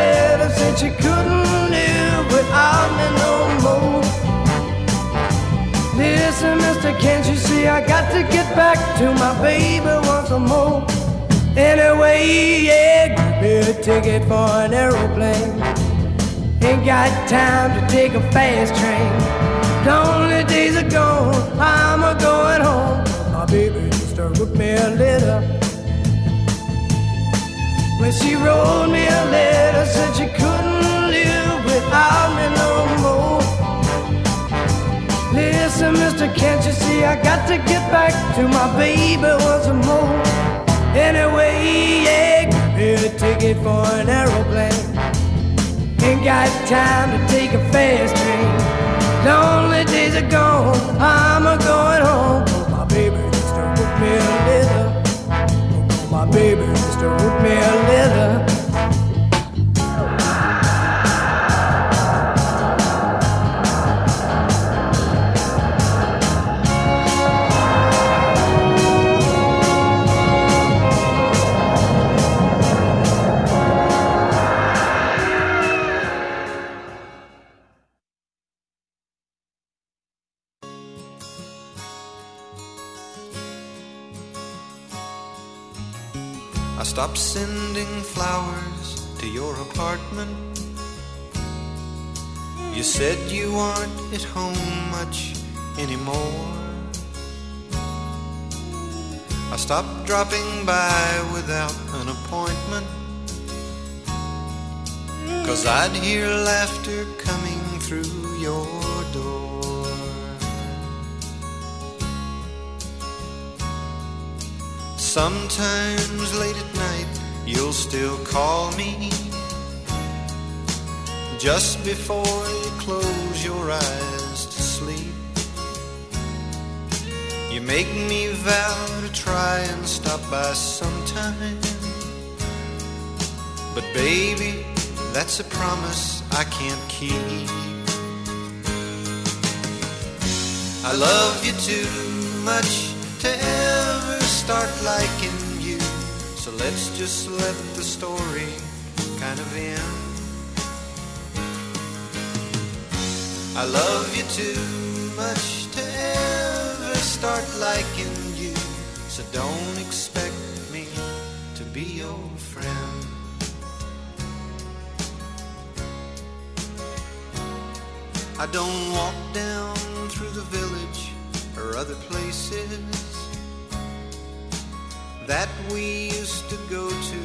letter, said she couldn't live without me no more. Listen, mister, can't you see I got to get back to my baby once more? Anyway, yeah, give me a ticket for an aeroplane. Ain't got time to take a fast train. Lonely days are gone, I'm a going home. My baby just wrote me a letter. When she wrote me a letter, said she couldn't live without me no more. Listen, mister, can't you see I got to get back to my baby once more? Anyway, yeah, me a ticket for an aeroplane. Ain't got time to take a fast train. Lonely days are gone, I'm a going home. My baby just wrote me a letter. Baby just wrote me a letter. Sending flowers to your apartment. You said you aren't at home much anymore. I stopped dropping by without an appointment. Cause I'd hear laughter coming through your door. Sometimes late at night you'll still call me just before you close your eyes to sleep. You make me vow to try and stop by sometime. But baby, that's a promise I can't keep. I love you too much to ever start liking let's just let the story kind of end. I love you too much to ever start liking you. So don't expect me to be your friend. I don't walk down through the village or other places that we used to go to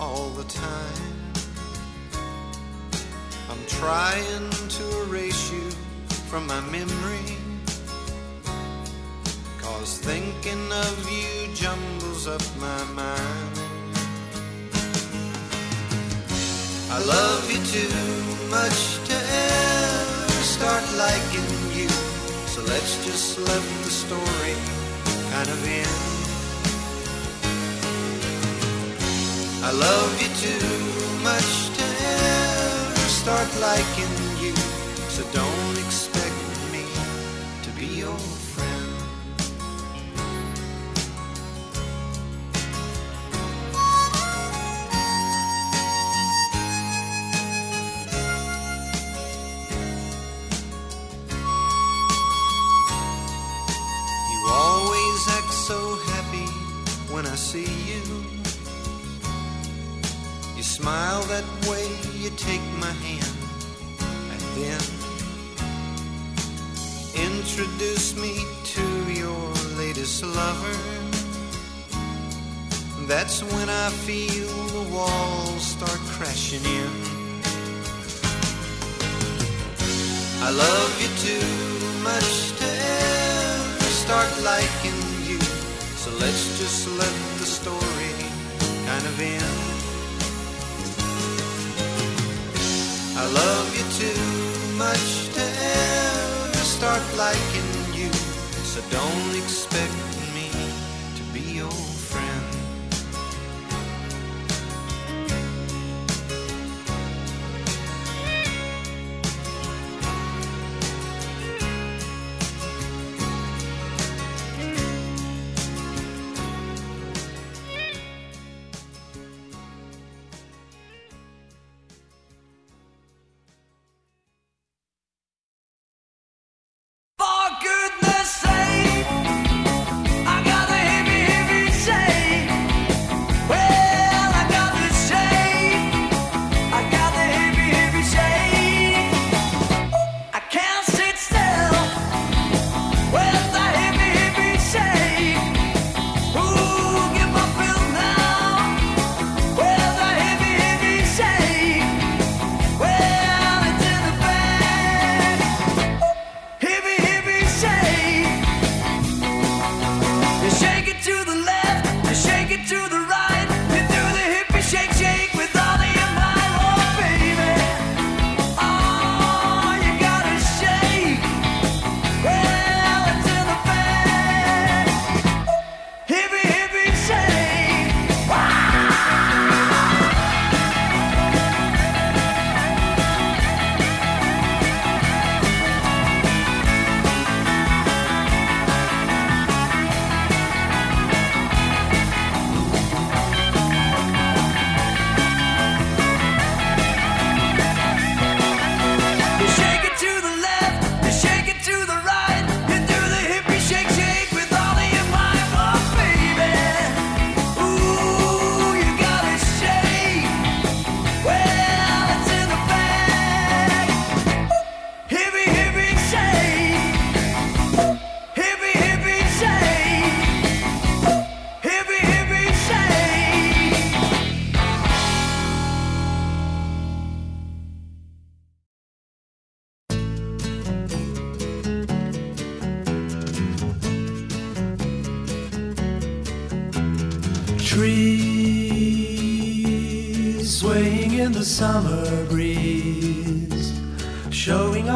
all the time. I'm trying to erase you from my memory. Cause thinking of you jumbles up my mind. I love you too much to ever start liking you. So let's just let the story kind of end. I love you too much to ever start liking you. So don't that way, you take my hand, and then introduce me to your latest lover. That's when I feel the walls start crashing in. I love you too much to ever start liking you. So let's just let the story kind of end. I love you too much to ever start liking you. So don't expect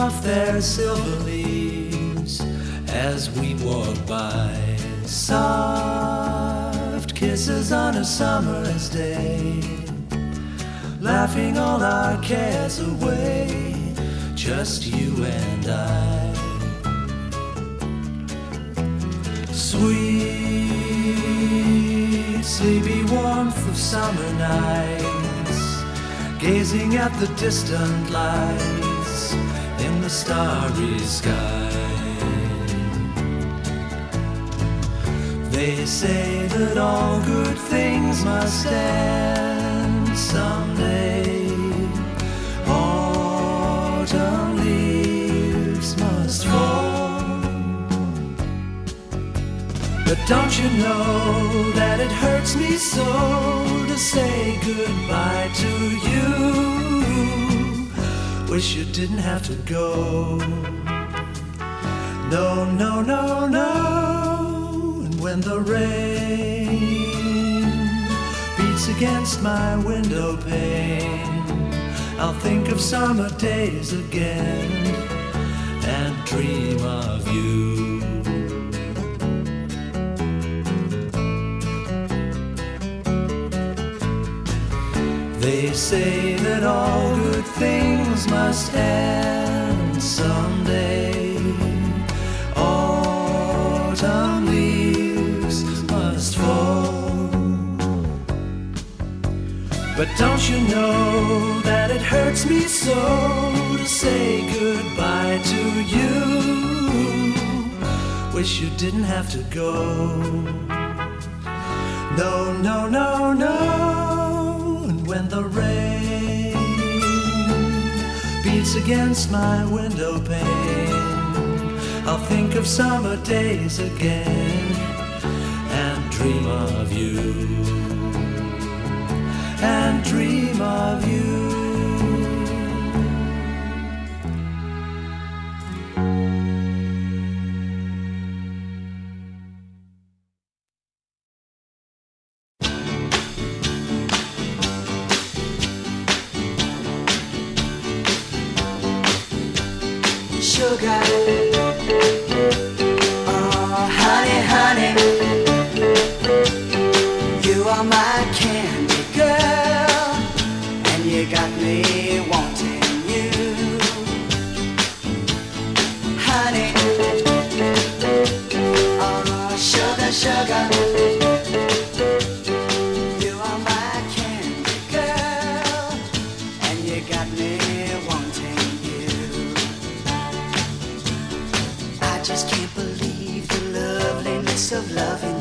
off their silver leaves as we walk by. Soft kisses on a summer's day, laughing all our cares away, just you and I. Sweet, sleepy warmth of summer nights, gazing at the distant lights starry sky. They say that all good things must end someday. Autumn leaves must fall. But don't you know that it hurts me so to say goodbye to you? Wish you didn't have to go. No, no, no, no. And when the rain beats against my window pane, I'll think of summer days again and dream of you. They say that all good things must end someday. Autumn leaves must fall. But don't you know that it hurts me so to say goodbye to you? Wish you didn't have to go. No, no, no, no. And the rain beats against my window pane, I'll think of summer days again and dream of you. And dream of you. Oh, honey, honey, you are my candy girl, and you got me wanting you. Honey, oh, sugar, sugar. got me one of loving